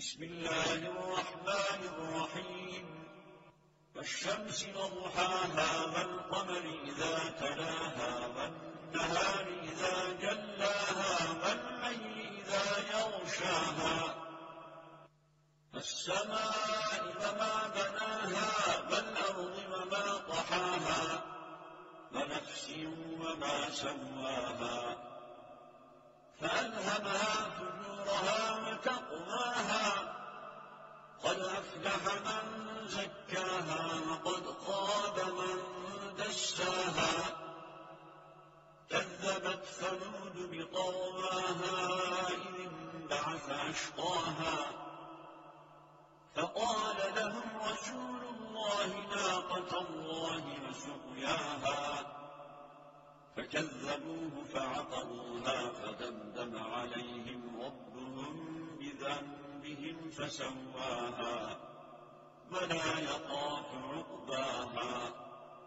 بسم الله الرحمن الرحيم. والشمس وضحاها والقمر إذا تلاها والنهار إذا جلاها والليل إذا يغشاها. والسماء وما بناها والأرض وما طحاها ونفس وما سواها. فألهمها قد أفلح من زكاها وقد خاب من دساها كذبت ثمود بطغواها إذ انبعث أشقاها فقال لهم رسول الله ناقة الله وسقياها. فكذبوه فعقروها. فسواها ولا يخاف